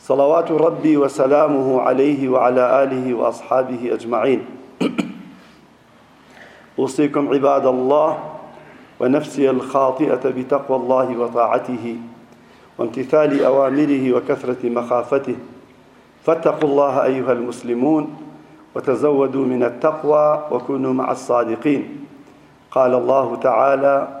صلوات ربي وسلامه عليه وعلى آله وأصحابه أجمعين أوصيكم عباد الله ونفسي الخاطئة بتقوى الله وطاعته وامتثال أوامره وكثرة مخافته فاتقوا الله أيها المسلمون وتزودوا من التقوى وكونوا مع الصادقين قال الله تعالى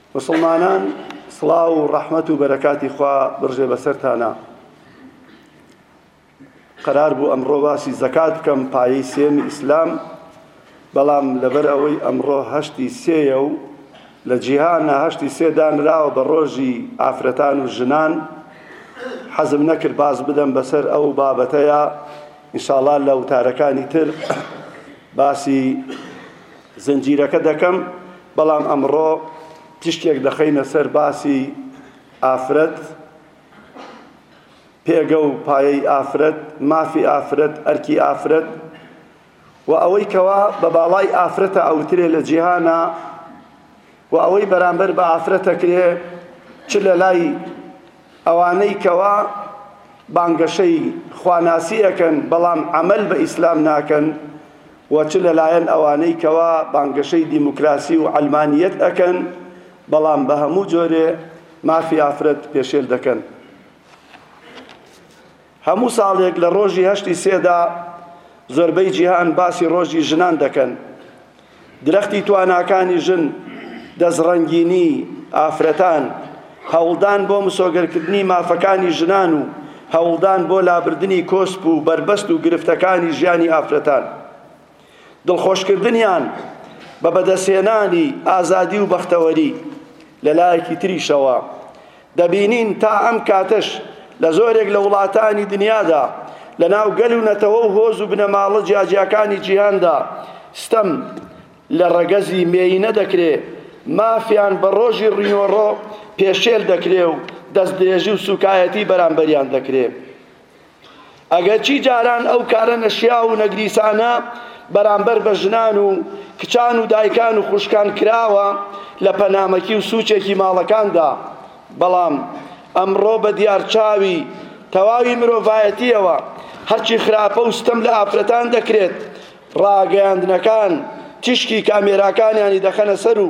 موسڵمانان سڵاو و ڕەحمەت و بەرەکاتی خوا بڕژێ بەسەرتانا قەرار بوو ئەمڕۆ باسی زەکات بکەم پایەی سێمی ئیسلام بەڵام لەبەر ئەوەی ئەمڕۆ هەشتی سێیە و لە جیهانە هەشتی سێ دانراوە بە ڕۆژی ئافرەتان و ژنان حەزم نەکرد باز بدەم بەسەر ئەو بابەتەیە ئینشاڵا لە وتارەکانی تر باسی زنجیرەکە دەکەم بەڵام ئەمڕۆ تشتێک دەخەینە سەر باسی ئافرەت پێگە و پایەی ئافرەت مافی ئافرەت ئەرکی ئافرەت و ئەوەی کەوا بە باڵای ئافرەتە ئەوترێ لە جیهانە وە ئەوەی بەرامبەر بە ئافرەت ئەکرێ چ لە لای ئەوانەی کەوا بانگەشەی خواناسی ئەکەن بەڵام عەمەل بە ئیسلام ناکەن و چ لەلایەن ئەوانەی کەوا بانگەشەی دیموکراسی و عەلمانیەت ئەکەن بەڵام بە هەموو جۆرێ مافی ئافرەت پێشێل دەکەن. هەموو ساڵێک لە ڕۆژی هەشتی سێدا زۆربەی جیهان باسی ڕۆژی ژنان دەکەن. درەختی تواناکانی ژن، دەستڕەنگینی ئافرەتان، هەوڵدان بۆ مسۆگەرکردنی مافەکانی ژنان و هەوڵدان بۆ لابردنی کۆسپ و بەربەست و گرفتەکانی ژیانی ئافرەتان. دڵخۆشکردنیان بە بەدەستهێنانی ئازادی و بەختەوەری لە لایەکی تریشەوە دەبینین تا ئەم کاتەش لە زۆرێک لە وڵاتانی دنیادا لە ناو گەل و نەتەوە و هۆز و بنەماڵە جیاجیاکانی جیهاندا ستەم لە ڕەگەزی مێینە دەکرێ مافیان بە ڕۆژی ڕینۆڕۆ پێشێل دەکرێ و دەستدرێژی و سوکایەتی بەرامبەریان دەکرێ ئەگەرچی جاران ئەو کارە نەشیاو و نەگریسانە بەرامبەر بە ژنان و کچان و دایکان و خوشکان کراوە لە پەنامەکی و سوچێکی ماڵەکاندا، بەڵام ئەمڕۆ بە دیار چاوی تەواوی مرۆڤایەتیەوە هەرچی خراپە و ستەم لە ئافرەتان دەکرێت ڕاگەیاندنەکان تیشکی کامێراکانیانی دەخەنە سەر و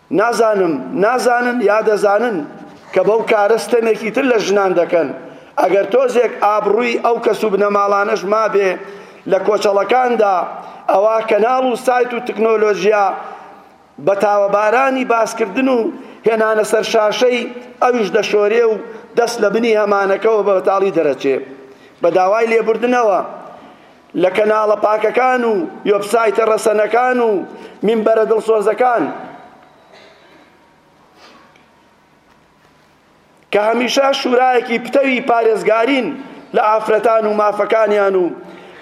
نازانم نازانن یا دەزانن کە بەو کارە ستەمێکی تر لە ژنان دەکەن، ئەگەر تۆزێک ئابڕووی ئەو کەس و بنەماڵانەش مابێ لە کۆچەڵەکاندا، ئەوا کەناڵ و سایت و تکنۆلۆژیا بە تاوەبارانی باسکردن و هێنانە سەر شاشەی ئەویش دەشۆرێ و دەست لە بنی هەمانەکەوە بە بەتاڵی دەرەچێ بە داوای لێبوردنەوە. لە کەناڵە پاکەکان و وێبسایتە ڕەسەنەکان و مینبەرە دڵسۆزەکان کە هەمیشە شورایەکی پتەوی پارێزگارین لە ئافرەتان و مافەکانیان و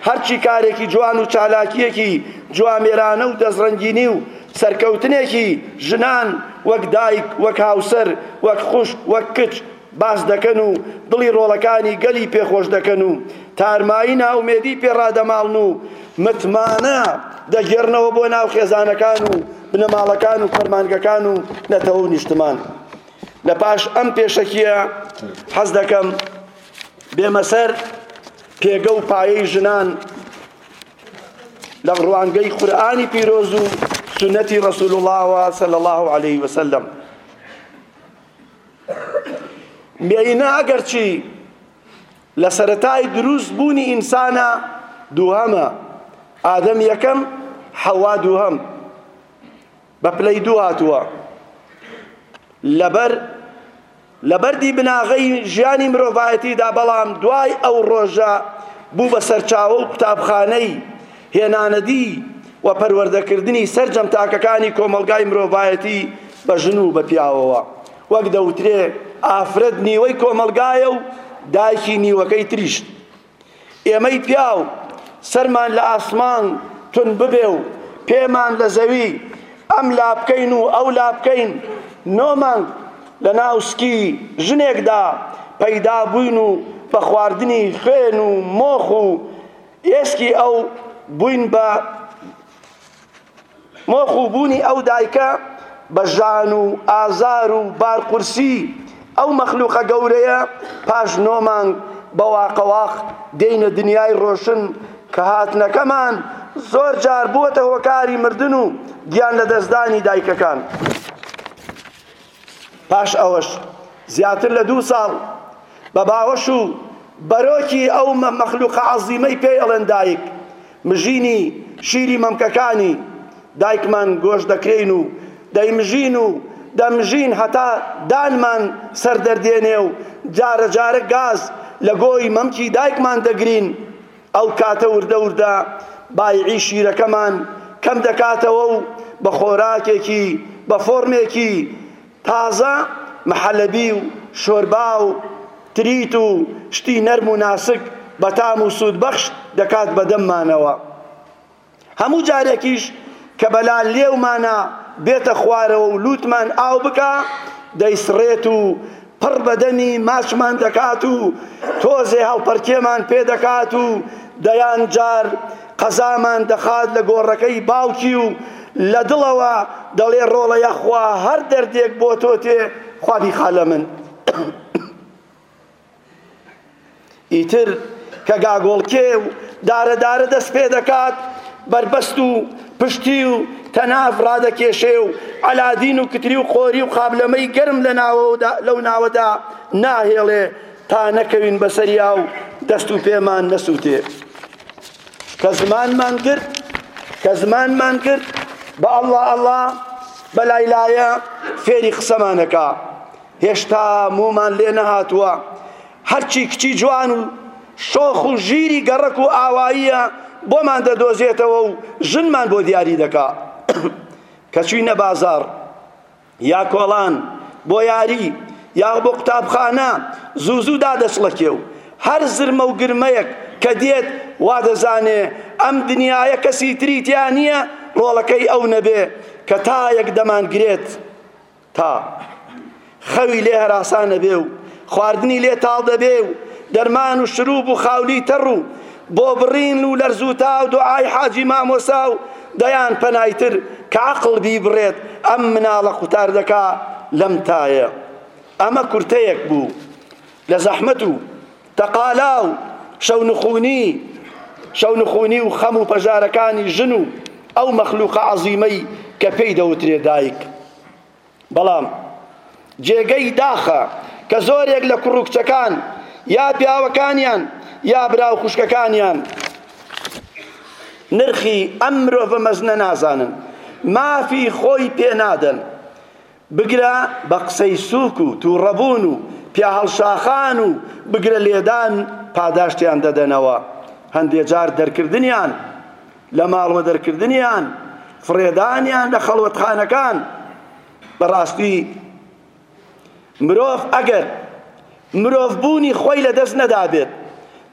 هەرچی کارێکی جوان و چالاکیەکی جوامێرانە و دەستڕەنگینی و سەرکەوتنێکی ژنان وەک دایک وەک هاوسەر وەک خوشک وەک کچ باس دەکەن و دڵی ڕۆڵەکانی گەلی پێ خۆش دەکەن و تارمایی نائومێدی پێ ڕادەماڵن و متمانە دەگێڕنەوە بۆ ناو خێزانەکان و بنەماڵەکان و فەرمانگەکان و نەتەوە و نیشتمان لە پاش ئەم پێشەکیە حەز دەکەم بێمەسەر پێگە و پایەی ژنان لە ڕوانگەی قورآانی پیرۆز و سنەتی ڕسول اللهوە سەل الله عليه وسلم مێینە ئەگەرچی لە سەرەتای دروست بوونی ئینسانە دووهەمە ئادەم یەکەم حەوا دووهەم بە پلەی دوو هاتووە لەبەر لە بەردی بناغەی ژیانی مرۆڤایەتیدا بەڵام دوای ئەو ڕۆژە بوو بە سەرچاوە و قوتابخانەی هێنانەدی و پەروەردەکردنی سەرجەم تاکەکانی کۆمەڵگای مرۆڤایەتی بە ژن و بە پیاوەوە. وەک دەوترێ ئافرەت نیوەی کۆمەڵگایە و دایکی نیوەکەی تریش. ئێمەی پیاو سەرمان لە ئاسمان تون ببێ و پێمان لە زەوی ئەم لابکەین و ئەو لابکەین نۆ مانگ لە ناو سکی ژنێکدا پەیدا بووین و بە خواردنی خوێن و مۆخ و ئێسکی ئەو بووین بە مۆخ و بوونی ئەو دایکە بە ژان و ئازار و بارقورسی ئەو مەخلوقە گەورەیە پاش نۆ مانگ بە واقەواق دێینە دنیای ڕۆشن کە هاتنەکەمان زۆر جار بووەتە هۆکاری مردن و گیان لەدەستدانی دایکەکان. پاش ئەوەش زیاتر لە دوو ساڵ بە باوەش و بەرۆکی ئەو مەخلوقە عەزیمەی پێی ئەڵێن دایک، مژینی شیری مەمکەکانی دایکمان گۆش دەکرێین و دەیمژین و دەمژین هەتا دانمان سەردەردێنێ و جارە جارە گاز لە گۆی مەمکی دایکمان دەگرین، ئەو کاتە وردە وردە بایعی شیرەکەمان کەم دەکاتەوە و بە خۆراکێکی بە فۆرمێکی تازە محەلەبی و شۆربا و تریت و شتی نەرم و ناسک بەتام و سوودبەخش دەکات بە دەممانەوە هەموو جارێکیش کە بەلا لێومانا بێتە خوارەوە و لووتمان ئاو بکا، دەیسڕێت و پڕ بە دەمی ماچمان دەکات و تۆزێ هەڵپەرکێمان پێ دەکات و دەیان جار قەزامان دەخات لە گۆڕەکەی باوکی و لە دڵەوە دەڵێ ڕۆڵە یەخوا هەر دەردێک بۆ تۆ تێ خوا بیخا لە من. ئیتر کە گاگۆڵکێ و دارە دارە دەست پێ دەکات بەربەست و پشتی و تەناف ڕادەکێشێ و ئەلادین و کتری و قۆری و قابلەمەی گەرم لە ناوەدا لەو ناوەدا ناهێڵێ تا نەکەوین بەسەریا و دەست و پێمان نەسووتێ کە زمانمان گرت کە زمانمان گرت بە ئەڵڵا ئەڵڵا بە لایلایە فێری قسەمانەکە هێشتا مومان لێ نەهاتووە هەرچی کچی جوان و شۆخ و ژیری گەڕەک و ئاواییە بۆمان دەدۆزێتەوە و ژنمان بۆ دیاری دەکا کە چوینە بازار یا کۆڵان بۆ یاری یا بۆ قوتابخانە زوو زوو دادەسڵەکێ و هەر زرمە و گرمەیەک کە دێت وا دەزانێ ئەم دنیاە کەسی تری تیا نییە ڕۆڵەکەی ئەو نەبێ کە تایەک دەمانگرێت تا خەوی لێ هەراسان نەبێ و خواردنی لێ تاڵ دەبێ و دەرمان و شروب و خاولی تەڕ و بۆ بڕین و لەرزوتا و دوعای حاجی مامۆسا و دەیان پەنایتر کە عەقڵ بیبڕێت ئەم مناڵە قوتار دەکا لەم تایە ئەمە کورتەیەک بوو لە زەحمەت و تەقالا و شەونخونی شەونخونی و خەم و پەژارەکانی ژن و ئەو مەخلوقە عەزیمەی کە پێی دەوترێ دایک بەڵام جێگەی داخە کە زۆرێک لە کوڕ و کچەکان یا پیاوەکانیان یا برا و خوشکەکانیان نرخی ئەم مرۆڤە مەزنە نازانن مافی خۆی پێ نادەن بگرە بە قسەی سووک و تووڕەبوون و پیاهەڵشاخان و بگرە لێدان پاداشتیان دەدەنەوە، هەندێ جار دەرکردنیان لە ماڵ و دەرکردنیان، فڕێدانیان لە خەڵوەتخانەکان، بەڕاستی مرۆڤ ئەگەر. مرۆڤ بوونی خۆی لە دەست نەدابێت،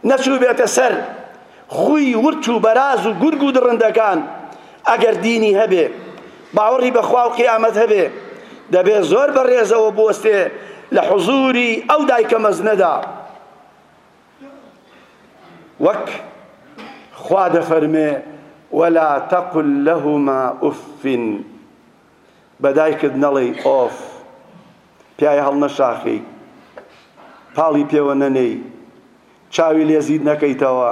نەچووبێتە سەر خووی ورت و بەراز و گورگ و دڕندەکان، ئەگەر دینی هەبێ، باوەڕی بە خوا و قیامەت هەبێ، دەبێ زۆر بە رێزەوە بوەستێ لە حوزووری ئەو دایکە مەزنەدا، وەک خوا دەفەرمێ، ولا تقل لهما اف. بە دایکت نەڵێی ئۆف پیای هەڵنەشاخێی پاڵی پێوە نەنێی چاوی لێ زید نەکەیتەوە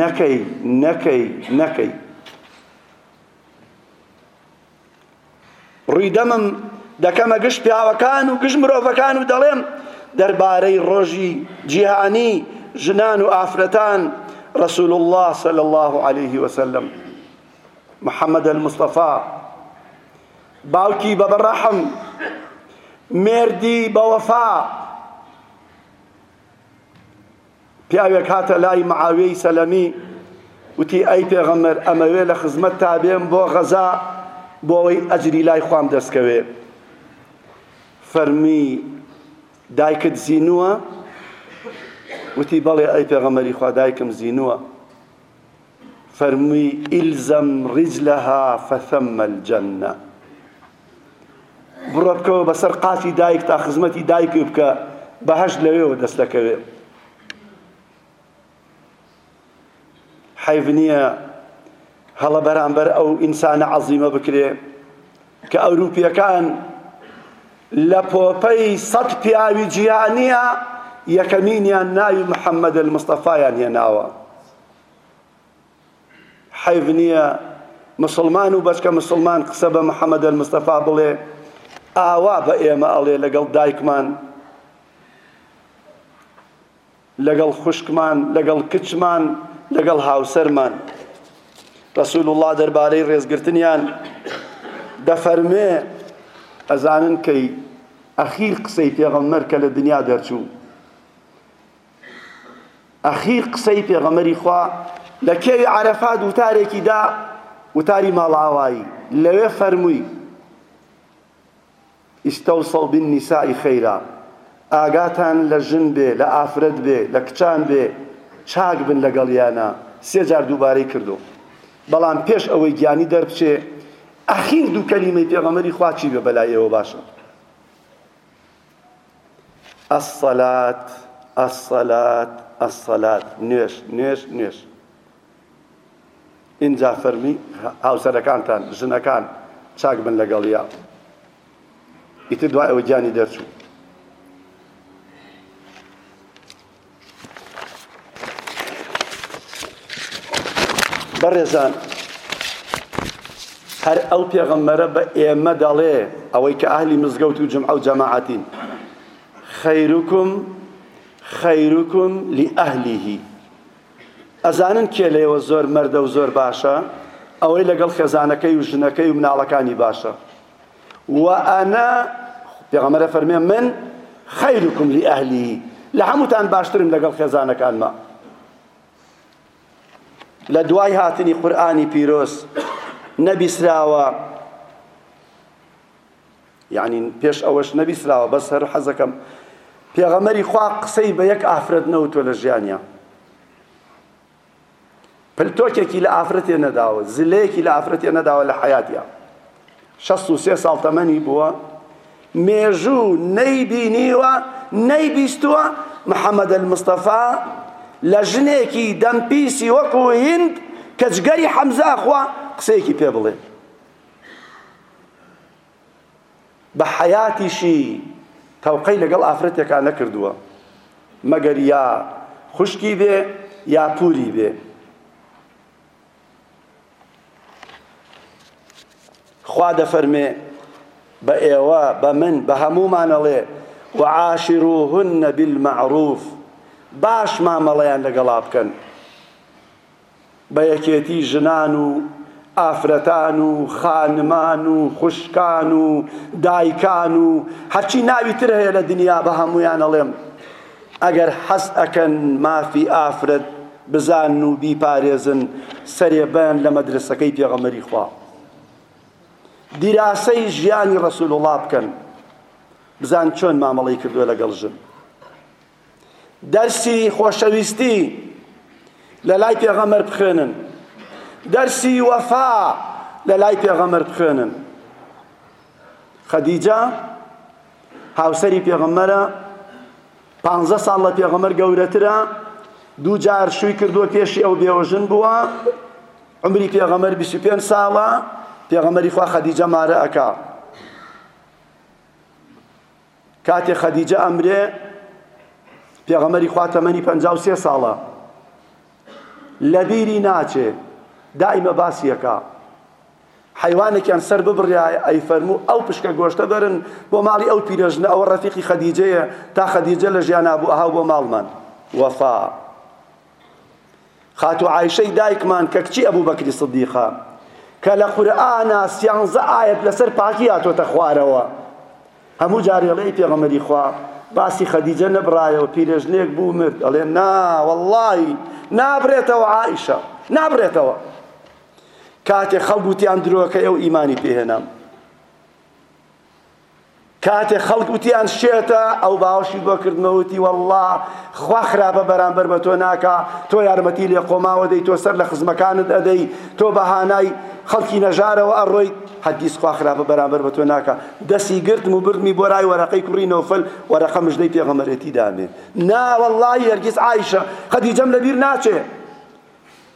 نەکەی نەکەی نەکەی ڕویدەمم دەکەمە گشت پیاوەکان و گشت مرۆڤەکان و دەڵێم دەربارەی ڕۆژی جیهانی ژنان و ئافرەتان رسول الله صلی الله عليه وسلم محمد المصطفی باوکی بەبڕەحم مێردی بەوەفا پیاوێک هاتە لای معاویەی سەلەمی وتی ئەی پێغەمەر ئەمەوێ لە خزمەت تا بێم بۆ غەزا بۆەوەی ئەجری لای خوام دەستکەوێ فەرمی دایکت زینووە وتی بەڵێ ئەی پێغەمەری خوا دایکم زینووە فەرمووی، الزم رجلها فثم الجنە، بڕە بکەوە بەسەر قاچی دایکتا خزمەتی دایکت بکە بەهەشت لەوێوە دەست دەکەوێ. حەیف نییە هەڵە بەرامبەر ئەو ئینسانە عەزیمە بکرێ کە ئەوروپیەکان لە پۆپەی سەد پیاوی جیهانیە یەکەمینیان ناوی محەممەد المستەفایان هێناوە حەیف نییە مسلمان و بەچکە مسلمان قسە بە محەممەد مستەفا بڵێ ئاوا بە ئێمە ئەڵێ لەگەڵ دایکمان لەگەڵ خوشکمان لەگەڵ کچمان لەگەڵ هاوسەرمان رسول الله دەربارەی ڕێزگرتنیان دەفەرمێ ئەزانن کەی ئەخیر قسەی پێغەممەر کە لە دنیا دەرچوو ئەخیر قسەی پێغەمەری خوا لە کێوی عەرەفات وتارێکی دا وتاری ماڵاوایی لەوێ فەرمووی ئیستەوسەو بن نیسائی خەیرا ئاگاتان لە ژن بێ لە ئافرەت بێ لە کچان بێ چاک بن لەگەڵ یانە سێ جار دووبارەی کردو بەڵام پێش ئەوەی گیانی دەربچێ ئەخیر دوو کەلیمەی پێغەمەری خواچی بێ بەلای ئێوە باشە الصلاة الصلاة الصلاة نوێژ نوێژ نوێژ ئینجا فەرمی هاوسەرەکانتان ژنەکان چاک بن لەگەڵیا ئیتر دوای ئەوە گیانی دەرچوو بەڕێزان هەر ئەو پێغەمبەرە بە ئێمە دەڵێ ئەوەی کە ئەهلی مزگەوت و جمعە و جەماعەتین خەیرکم خەیرکم لی ئەهلیهی ئەزانن کێ لێوە زۆر مەردە و زۆر باشە ئەوەی لەگەڵ خێزانەکەی و ژنەکەی و مناڵەکانی باشە و ئەنا پێغەمبەر فەرمێ من خیرکم لئەهلی لە هەمووتان باشترم لەگەڵ خێزانەکانمە لە دوای هاتنی قورآانی پیرۆز نەبیسراوە یعنی پێش ئەوەش نەبیسراوە بەس هەر حەزەکەم پێغەمەری خوا قسەی بە یەک ئافرەت نەوتۆ لە ژیانیان پلتۆکێکی لە ئافرەتێ نەداوە زلەیەکی لە ئافرەتێ نەداوە لە حەیاتیا شەست و سێ ساڵ تەمەنی بووە مێژوو نەیبینیوە نەیبیستووە محەممەد المستەفا لە ژنێکی دەمپیسی وەکو هند کە جگەری حەمزە ئەخوا قسەیەکی پێ بڵێ بە حەیاتیشی تەوقەی لەگەڵ ئافرەتێکا نەکردووە مەگەر یا خوشکی بێ یا پوری بێ خوا دەفەرمێ بە ئێوە بە من بە هەمومانەڵێ وعاشروهن بالمعروف باش مامەڵەیان لەگەڵا بکەن بە یەکێتی ژنان و ئافرەتان و خانمان و خوشکان و دایکان و هەرچی ناوی تر هەیە لە دنیا بە هەمویان ئەڵێم ئەگەر حەز ئەکەن مافی ئافرەت بزان و بیپارێزن سەرێ بەن لە مەدرسەکەی پێغەمەری خوا دیراسەی ژیانی ڕسول وڵا بکەن بزان چۆن مامەڵی کردووە لەگەڵ ژن دەرسی خۆشەویستی لە لای پێغەمبەر بخوێنن دەرسی وەفا لە لای پێغەمبەر بخوێنن خەدیجە هاوسەری پێغەمبەرە پانزە ساڵ لە پێغەمبەر گەورەترە دوو جار شووی کردووە پێشی ئەو بێوەژن بووە عمری پێغەمبەر 25 ساڵە پێغەمبەری خوا خەدیجە مارە ئەکا کاتێ خەدیجە ئەمرێ پێغەمەری خوا تەمەنی پەنجا و سێ ساڵە لەبیری ناچێ دائیمە باسیەکە حیوانێکیان سەر ببڕایە ئەی فەرموو ئەو پشکە گۆشتە بەرن بۆ ماڵی ئەو پیرەژنە ئەوە ڕەفیقی خەدیجەیە تا خەدیجە لە ژیان نابوو ئەها بۆ ماڵمان وەفا خاتوو عایشەی دایکمان کە کچی ئەبوبەکری سدیقە کە لە قورئانا سیانزە ئایەت لەسەر پاکی هاتۆتە خوارەوە هەموو جارێڵەی پێغەمەری خوا باسی خەدیجە نەبڕایەوە پیرێژنێک بوو مرد ئەڵێ نا واللهی نابرێتەوە عائیشە نابرێتەوە کاتێ خەڵک وتیان درۆکە ئێو ئیمانی پێهێنام کاتێ خەڵک وتیان شێتە ئەو باوەشی بۆ کردمە وتی والله خوا خراپە بەرامبەر بە تۆ ناکا تۆ یارمەتی لێ قۆماوە دەی تۆ سەر لە خزمەکانت ئەدەی تۆ بەهانای خەڵکی نەژارەوە ئەڕۆی هەرگیز خوا خراپە بەرامبەر بە تۆ ناکا دەسی گرتم و بردمی بۆ لای وەرەقەی کوڕی نەوفەل وەرەقە مژدەی پێغەمبەرێتی دامێ نا واللهی هەرگیز عایشە خەدیجەم لەبیر ناچێ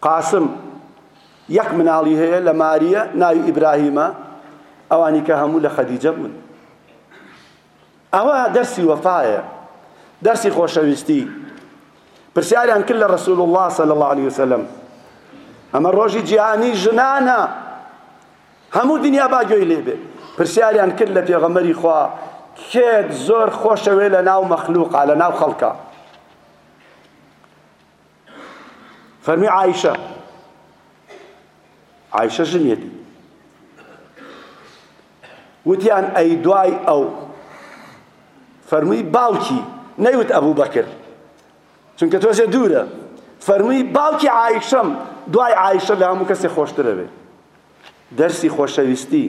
قاسم یەک مناڵی هەیە لە ماریە ناوی ئیبراهیمە ئەوانی کە هەموو لە خەدیجە بوون ئەوە دەرسی وەفاایە دەرسی خۆشەویستی پرسیاریان کرد لە ڕسول الله صلی الله عليه وسلم ئەمە ڕۆژی جیهانی ژنانە هەموو دنیا باگوێی لێبێ پرسیاریان کرد لە پێغەمەری خوا کێت زۆر خۆشەوێ لە ناو مەخلوقا لە ناو خەڵکە فەرمی عائیشە عائیشە ژنیەتی وتیان ئەی دوای ئەو فەرمووی باوکی نەیوت ئەبوو بەکر چونکە تۆزێ دوورە فەرمووی باوکی عیشەم دوای عیشە لە هەموو کەسێ خۆشترە بێ دەرسی خۆشەویستی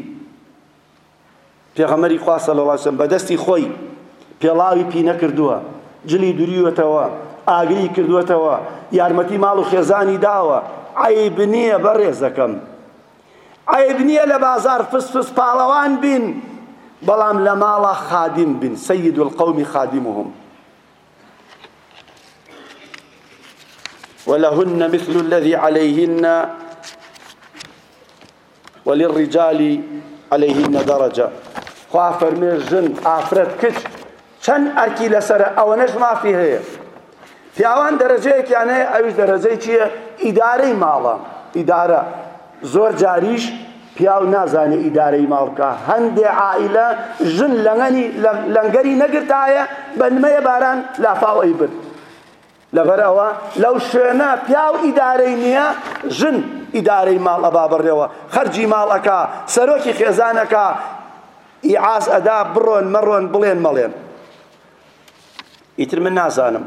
پێغەمبەری خوا صلی الله علیه و بە دەستی خۆی پێڵاوی پینە کردووە جلی دوریوەتەوە ئاگری کردوەتەوە یارمەتی ماڵ و خێزانی داوە عیب نییە بەڕێزەکەم عیب نییە لە بازار فس فس پاڵەوان بین بەڵام لە ماڵە خادیم بین سید القومی خادمهم ولهن مثل الذي عليهن وللرجال علیهن درجە خوا فەرمێ ژن ئافرەت کچ چەند ئەرکی لەسەر ئەوەنەش مافی هەیە پیاوان دەرەجەیەکیان هەیە ئەویش دەرەجەی چییە ئیدارەی ماڵە ئیدارە زۆر جاریش پیاو نازانێ ئیدارەی ماڵکە هەندێ عائلە ژن لەنگەری نەگرتایە بە نمەیە باران لافاوەی برد لەبەر ئەوە لەو شوێنە پیاو ئیدارەی نییە ژن ئیدارەی ماڵ ئەبا بڕێوە خەرجی ماڵ ئەکا سەرۆکی خێزانەکە ئیعاز ئەدا بڕۆن مەڕۆن بڵێن مەڵێن ئیتر من نازانم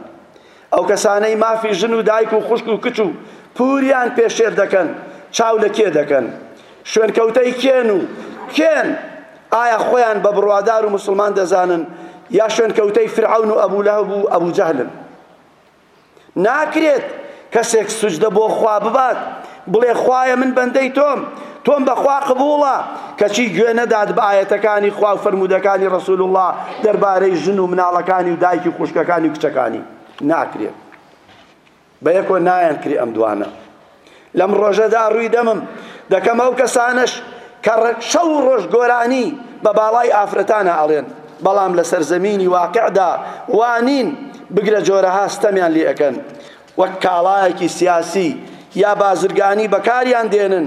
ئەو کەسانەی مافی ژن و دایک و خوشک و کچ و پوریان پێشێر دەکەن چاو لە کێ دەکەن شوێنکەوتەی کێن و کێن ئایا خۆیان بە بڕوادار و موسڵمان دەزانن یا شوێنکەوتەی فرعەون و ئەبو لەهب و ئەبو جەهلن؟ ناکرێت کەسێک سوجدە بۆ خوا ببات بڵێ خوایە من بەندەی تۆم تۆم بەخوا قبوڵە کەچی گوێ نەدات بە ئاەتەکانی خوا و فەرمودەکانی ڕسول الله دەربارەی ژن و مناڵەکانی و دایکی خوشکەکانی و کچەکانی ناکرێت بەیەکۆ نایەن کری ئەم دوانە لەم ڕۆژەدا ڕووی دەمم دەکەم ئەو کەسانەش کە شەو و ڕۆژ گۆرانی بە باڵای ئافرەتانە ئەڵێن بەڵام لە سەرزەمینی واقعدا وانین بگرە جۆرەها ستەمیان لێ ئەکەن وەک کاڵایەکی سیاسی یا بازرگانی بەکاریان دێنن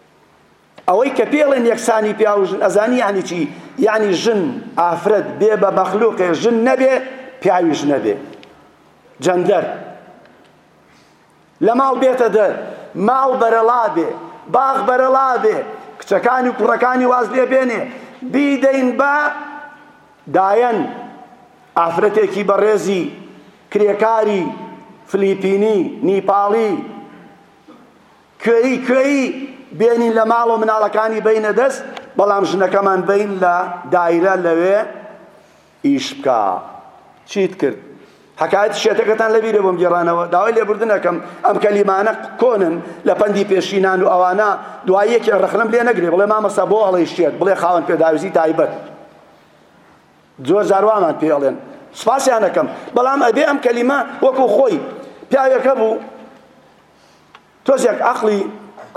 ئەوەی کە پێڵێن یەکسانی پیاو ژن ئەزانی یعنی چی یعنی ژن ئافرەت بێ بە مەخلوقێ ژن نەبێ پیاویش نەبێ جەندەر لە ماڵ بێتە دەر ماڵ بەرەڵا بێ باغ بەرەڵا بێ کچەکانی و کوڕەکانی واز لێ بێنێ بیدەین بە دایەن ئافرەتێکی بەڕێزی کرێکاری فلیپینی نیپاڵی کوێی کوێی بێنین لە ماڵ و مناڵەکانی بەینە دەست بەڵام ژنەکەمان بەین لە دایرە لەوێ ئیش بکا چیت کرد حکایەت شێتەکەتان لە بیرە بۆم گێڕانەوە داوای لێبوردنەکەم ئەم کەلیمانە کۆنن لە پەندی پێشینان و ئەوانە دوای یەکێ ڕەخنەم لێ نەگرێ بڵێ مامەسە بۆ ئەڵێ شێت بڵێ خاوەن پێداویستی تایبەت زۆر زاروامان پێ ئەڵێن سپاسیانەکەم بەڵام ئەبێ ئەم کەلیمە وەکو خۆی پیاوێکە بوو تۆزێک عەقڵی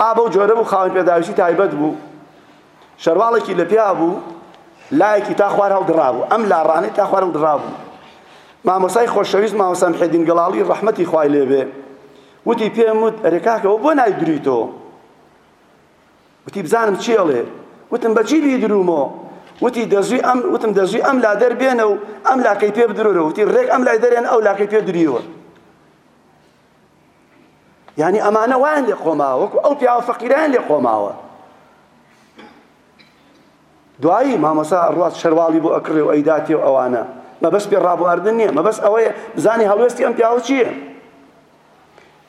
ئا بەو جۆرە بوو، خاوەن پێداویستی تایبەت بوو، شەرواڵێکی لە پیا بوو، لایەکی تا خوار هەڵدڕابوو، ئەم لا ڕانەی تا خوار هەڵدڕابوو. مامۆستای خۆشەویست مامۆستا محێدین گەڵاڵی ڕەحمەتی خوای لێ بێ، وتی پێم وت ئەرێ کاکە ئەوە بۆ نایدریتۆ؟ وتی بزانم چی ئەڵێ؟ وتم بە چی بیدرومۆ؟ وتی دەزوی ئەم وتم دەزوی ئەم لا دەربێنە و ئەم لاکەی پێ بدرۆرە وتی ڕێک ئەم لای دەرێن ئەو لاکەی پێ دریوە یعنی ئەمانە وایان لێ قۆماوە وەکو ئەو پیاوە فەقیرەیان لێ قۆماوە دوایی مامۆسا ڕاست شەرواڵی بۆ ئەکڕێ و ئەیداتێ و ئەوانە مەبەست پێ ڕابواردن نییە مەبەست ئەوەیە بزانانی هەڵوێستی ئەم پیاوە چییە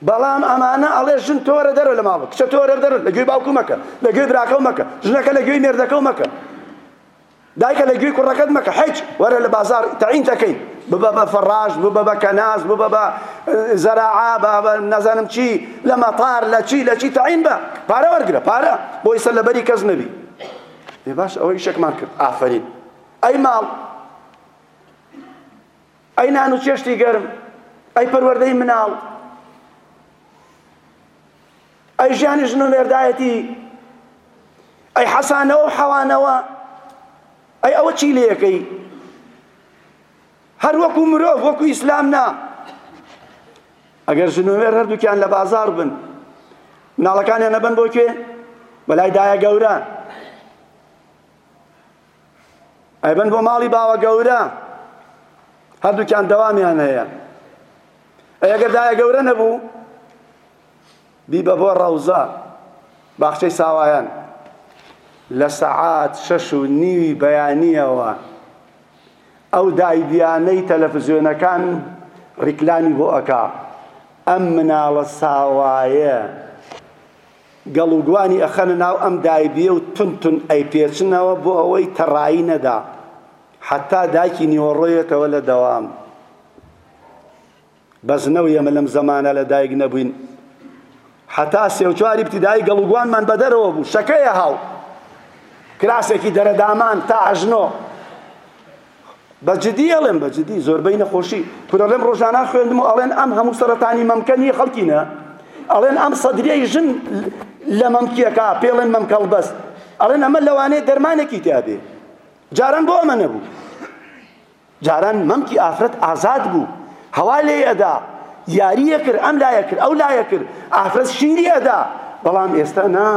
بەڵام ئەمانە ئەڵێ ژن تۆرە دەرە لە ماڵ کچە تۆرە دەرە لە گوێی باوکو مەکە لە گوێی براکە مەکە ژنەکە لە گوێی مێردەکە مەکە دایکە لە گوێی کوڕەکەت مەکە حیچ وەرە لە بازاڕ تەعین تەکەین ببە بە فەڕاش ببە بە کەناس ببە بە زەراعا بە بە نازانم چی لە مەتار لە چی لە چی تەعین بە پارە وەرگرە پارە بۆی سەر لەبەری کەس نەبی ئێ باش ئەوە ئیشێکمان کرد ئافەرین ئەی ماڵ ئەی نان و چێشتی گەرم ئەی پەروەردەی مناڵ ئەی ژیانی ژن و مێردایەتی؟ ئەی حەسانەوە و حەوانەوە؟ ئەی ئەوە چی لێکەی؟ هەر وەکو مرۆڤ وەکو ئیسلام نا ئەگەر ژن و مێرد هەردووکیان لە بازار بن مناڵەکانیان نەبن بۆ کوێ بەلای دایە گەورە ئەبن بۆ ماڵی باوە گەورە هەردووکیان دەوامیان هەیە ئەگەر دایە گەورە نەبوو بیبە بۆ ڕەوزە باخچەی ساوایان لە سەعات شەش و نیوی بەیانیەوە ئەو دایبیانەی تەلەفزیۆنەکان ڕیکلامی بۆ ئەکا ئەم مناڵە ساوایە گەڵوگوانی ئەخەنە ناو ئەم دایبیە و تون تون ئەیپێچنەوە بۆ ئەوەی تەڕایی نەدا حتا دایکی نیوەڕۆیەتەوە لە دەوام بەس نەو ئێمە لەم زەمانە لە دایک نەبووین حتا سێ و چوار ابتدایی گەڵوگوانمان بەدەرەوە بوو شەکەیە هاو کراسێکی دەرەدامان تا ئەژنۆ بە جدی ئەڵێم بە جدی زۆربەی نەخۆشی کورە ڕێم ڕۆژانە خوێندم و ئەڵێن ئەم هەموو سەرەتانی مەمکە نییە خەڵکینە ئەڵێن ئەم سەدریەی ژن لە مەمکیەکە پێڵێن مەمکەڵ بەست ئەڵێن ئەمە لەوانەیە دەرمانێکی تیاابێ جاران بۆ ئەمە نەبوو جاران مەمکی ئافرەت ئازاد بوو هەوا لێی ئەدا یاری ئەکرد ئەم لایە کرد ئەو لایە کرد ئافرەت شیری ئەدا بەڵام ئێستا نا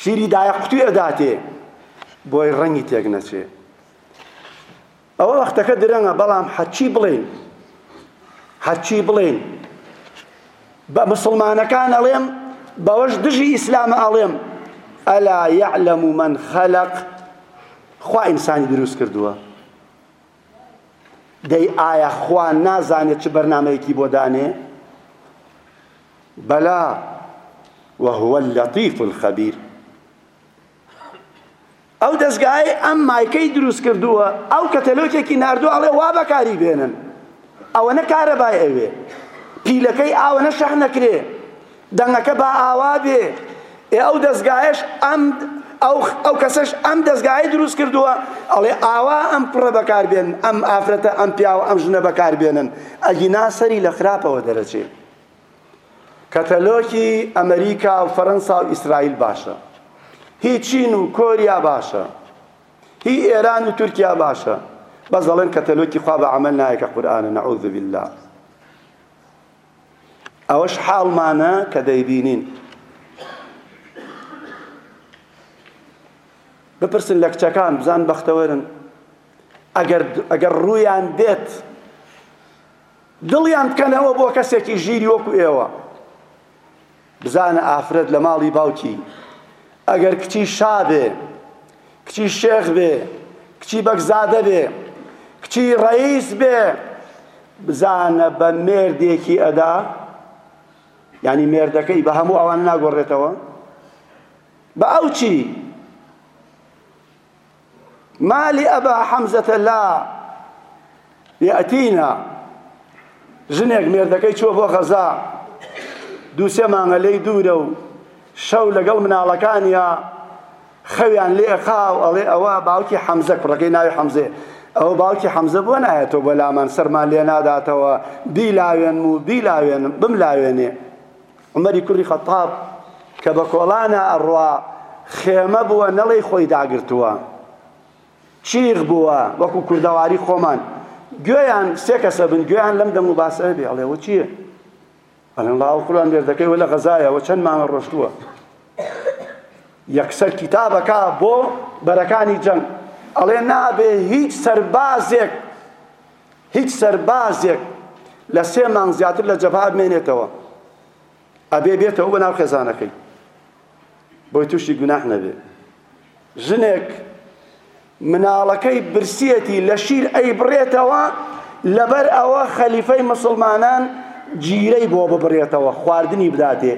شیری دایە قوتوی ئەداتێ بۆی ڕەنگی تێک نەچێ ئەوە وەختەکە درەنگە بەڵام هەرچی بڵێن هەرچی بڵێن بە مسلمانەکان ئەڵێم بەوەش دژی ئیسلامە ئەڵێم ئەلا یعلم من خەلق خوا ئینسانی دروست کردووە دەی ئایا خوا نازانێت چ بەرنامەیەکی بۆ دانێ بەلا وهو اللطیف الخبیر ئەو دەستگای ئەم مایکەی دروست کردووە ئەو کەتەلۆکێکی نردو ئەڵێ وا بەکاری بێنن ئەوەنە کارەبای ئەوێ پیلەکەی ئاوەنە شەح نەکرێ دەنگەکە با ئاوا بێ ئێ ئەو دەزگایەش ئەم ئەو ئەو کەسەش ئەم دەزگایە دروست کردووە ئەڵێ ئاوا ئەم کوڕە بەکاربێن ئەم ئافرەتە ئەم پیاوە ئەم ژنە بەکاربێنن ئەگینا سەری لە خراپەوە دەرەچێ کەتەلۆکی ئەمریکا و فەرەنسا و ئیسرائیل باشە هی چین و کۆریا باشە هی ئێران و تورکیا باشە بەس دەڵێن کەتەلۆکی خوا بە عمل نایە کە قورآانە نەعوذ بالله ئەوەش حاڵمانە کە دەیبینین. بپرسن لە کچەکان بزان بەختەوەرن ئەگەر ڕوویان دێت دڵیان بکەنەوە بۆ کەسێکی ژیری وەکو ئێوە بزانە ئافرەت لە ماڵی باوکی ئەگەر کچی شا بێ کچی شێخ بێ کچی بەگزادە بێ کچی ڕئیس بێ بزانە بە مێردێکی ئەدا یعنی مێردەکەی بە هەموو ئەوان ناگۆڕێتەوە بە ئەو چی ما لأبا حمزة لا يأتینا ژنێک مێردەکەی چوە بۆ غەزا دووسێ مانگە لێی دوورە و شەو لەگەڵ مناڵەکانیا خەویان لێ قاو ئەڵێ ئەوە باوکی حەمزە کوڕەکەی ناوی حەمزێ ئەوە باوکی حەمزە بۆ نایەتەوە بۆ لامان سەرمان لێ ناداتەوە بیلاوێنم و بیلاوێنم بملاوێنێ عومەری کوڕی خەتتاب کە بە کۆڵانا ئەڕوا، خێمە بووە نەڵێی خۆی داگرتووە. چیغ بووە وەکوو کوردەواری خۆمان. گوێیان سێ کەسە بن گوێیان لەم دەم و باسە بێ ئەڵێ وە چییە؟ ئەڵێن ڵاو قوران مێردەکەی وە لە غەزایە وە چەند مانگە ڕۆشتووە. یەکسەر کیتابەکە بۆ بەرەکانی جەنگ ئەڵێ نابێ هیچ سەربازێک هیچ سەربازێک لە سێ مانگ زیاتر لە جەبهە بمێنێتەوە ئەبێ بێتەوە بە ناو خێزانەکەی بۆی تووشی گوناح نەبێ ژنێک مناڵەکەی برسیەتی لە شیر ئەیبڕێتەوە لەبەر ئەوە خەلیفەی مسلمانان جیرەی بۆ ببڕێتەوە خواردنی بداتێ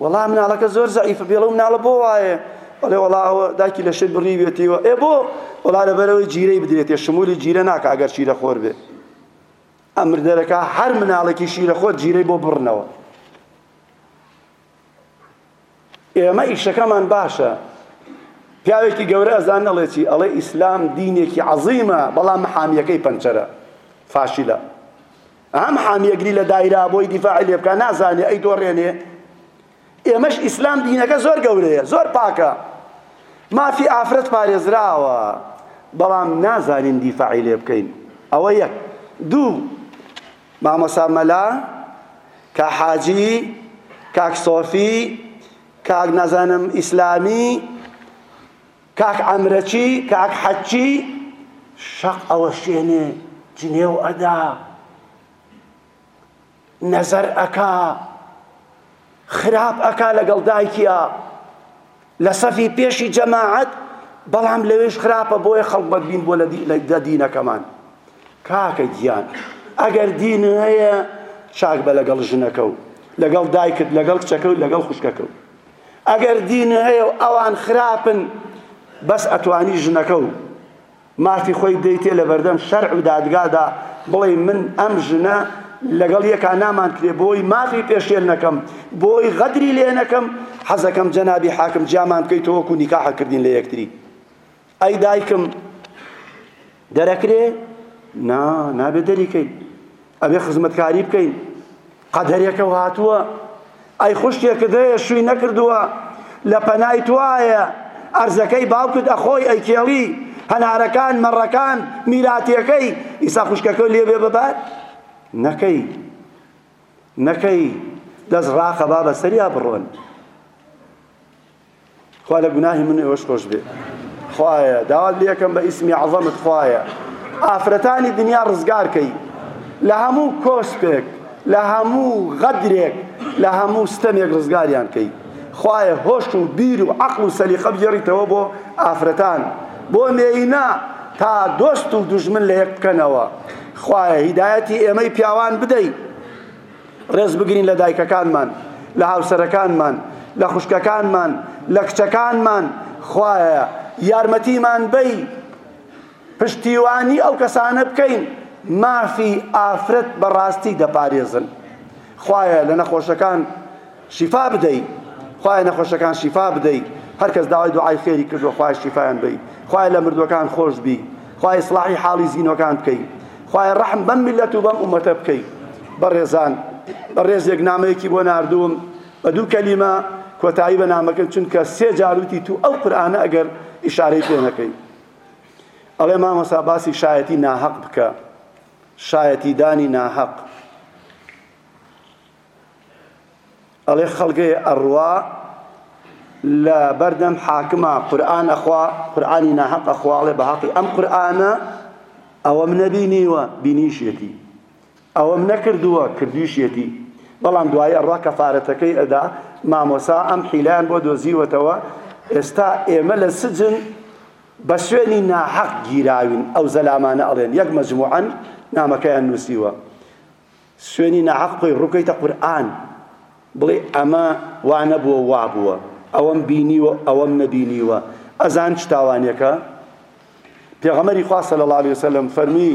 وەڵا مناڵەکە زۆر زەعیفە بێڵە و مناڵە بۆ وایە ئەڵێ وەڵا ئەوە داکی لە شت بڕیوێتیوە ئێ بۆ وەڵا لەبەرەوەی جیرەی بدرێتێ شمولی جیرە ناکە ئەگەر شیرە خۆر بێ ئەمر دەرەکە هەر مناڵێکی شیرە خۆر جیرەی بۆ بڕنەوە ئێمە ئیشەکەمان باشە پیاوێکی گەورە ئەزان ئەڵێ چی ئەڵێ ئیسلام دینێکی عەزیمە بەڵام حامیەکەی پەنچەرە فاشیلە ئەم حامیەگری لە دایرا بۆی دیفاعی لێ بکا نازانێ ئەی دۆڕێنێ ئێمەش ئیسلام دینەکە زۆر گەورەیە زۆر پاکە مافی ئافرەت پارێزراوە بەڵام نازانین دیفاعی لێ بکەین ئەوە یەک دوو مامۆسا مەلا کا حاجی کاک سۆفی کاک نازانم ئیسلامی کاک عەمرەچی کاک حەجی شەق ئەوەشێنێ جنێو ئەدا نەزەر ئەکا خراپ ئەکا لەگەڵ دایکیا لە سەفی پێشی جەماعەت بەڵام لەوێش خراپە بۆیە خەڵک بەدبین بۆ لە دینەکەمان کاکە گیان ئەگەر دین هەیە چاک بە لەگەڵ ژنەکە و لەگەڵ دایکت لەگەڵ کچەکە و لەگەڵ خوشکەکە و ئەگەر دین هەیە و ئەوان خراپن بەس ئەتوانی ژنەکە و مافی خۆی بدەیتێ لە بەردەم شەرع و دادگادا بڵێ من ئەم ژنە لەگەڵ یەکا نامان کرێ بۆی مافی پێشێل نەکەم بۆی غەدری لێ نەکەم حەزەکەم جەنابی حاکم جیامان بکەیتەوە کو نیکاحە کردین لە یەکتری ئەی دایکم دەرەکرێ؟ نا نابێ دەریکەین ئەبێ خزمەتکاری بکەین قەدەرێکە و هاتووە ئەی خوشتێکت هەیە شووی نەکردووە لە پەنای توایە ئەرزەکەی باوکت ئەخۆی ئەیکێڵی هەنارەکان مەڕەکان میراتیەکەی ئیسا خوشکەکە لێ بێ بەبار نەکەی نەکەی دەست ڕاقە با بەسەریا بڕۆن خوا لە گوناهی من ئێوەش خۆش بێ خوایە داوات لێکەم بە ئیسمی عەظەمت خوایە ئافرەتانی دنیا ڕزگار کەی لە هەموو کۆسپێک لە هەموو غەدرێک لە هەموو ستەمێک ڕزگاریان کەی خوایە هۆش و بیر و عەقڵ و سەلیقە بگێڕیتەوە بۆ ئافرەتان بۆ مێینە تا دۆست و دوژمن لە یەک بکەنەوە خوایە هیدایەتی ئێمەی پیاوان بدەی ڕێز بگرین لە دایکەکانمان لە هاوسەرەکانمان لە خوشکەکانمان لە کچەکانمان خوایە یارمەتیمان بەی پشتیوانی ئەو کەسانە بکەین مافی ئافرەت بەڕاستی دەپارێزن خوایە لە نەخۆشەکان شیفا بدەی خوایە نەخۆشەکان شیفا بدەی هەرکەس داوای دوعای خێری کردو خوایە شیفایان بەی خوایە لە مردوەکان خۆش بی خوایە ئیسلاحی حاڵی زینۆکان بکەی خوایە ڕەحم بەم میلەت و بەم ئومەتە بکەی بەڕێزان بەڕێزێک نامەیەکی بۆ ناردووم بە دوو کەلیمە کۆتایی بە نامەکەن چونکە سێ جاروتی تو ئەو قورآانە ئەگەر ئیشارەی پێ نەکەی ئەڵێ مامۆسا باسی شایەتی ناهەق بکە شایەتی دانی ناهەق ئەڵێ خەڵگەێ ئەڕوا لە بەردەم حاکمە قورآن ئەخوا قورآانی ناحەق ئەخواڵێ بە حەقی ئەم قورآانە ئەوەم نەبینیوە بینیشێتی ئەوەم نەکردووە کردویشێتی بەڵام دوایی ئەڕوا کەفاەتەکەی ئەدا مامۆسا ئەم حیلان بۆ دۆزیوەتەوە ئێستا ئێمە لە سجن بە سوێنی ناحەق گیراوین ئەو زەلامانە ئەڵێن یەک مەجموعەن نامەکەیان نووسیوە سوێنی ناحەق خۆی ڕوکەیتە قورئان بڵێی ئەمە وانەبووە وابووە ئەوەم بینیوە ئەوەم نەبینیوە ئەزان چ تاوانێکە پێغەمەری خوا صلی الله علیه وسلم فەرمی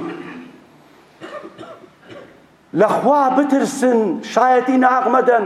لەخوا بترسن شایەتی ناحەق مەدەن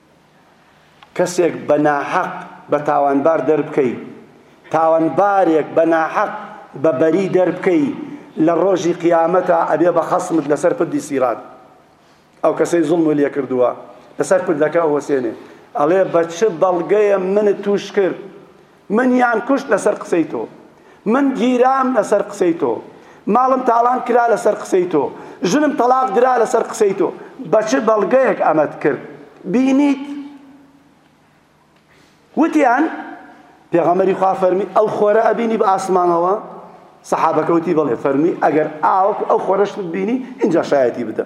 کەسێک بە ناحەق بە تاوانبار دەربکەی، تاوانبارێک بە ناحەق بە بەری دەربکەی، لە ڕۆژی قیامەتا ئەبێ بە خەسمت لەسەر پردی سیرات ئەو کەسەی زوڵمت لێ کردووە لەسەر پردەکە ئەوەسێنێ ئەڵێ بە چ بەڵگەیە منت تووش کرد؟ منیان کوشت لەسەر قسەی تۆ. من گیرام لەسەر قسەی تۆ. ماڵم تاڵان کرا لەسەر قسەی تۆ. ژنم تەڵاق درا لەسەر قسەی تۆ. بە چ بەڵگەیەک ئەمەت کرد؟ بینیت؟ وتیان، پێغەمبەری خوا فەرمی، ئەو خۆرە ئەبینی بە ئاسمانەوە؟ سەحابەکە وتی، بەڵێ. فەرمی، ئەگەر ئاوەکو ئەو خۆرەشت بینی، ئینجا شایەتی بدە.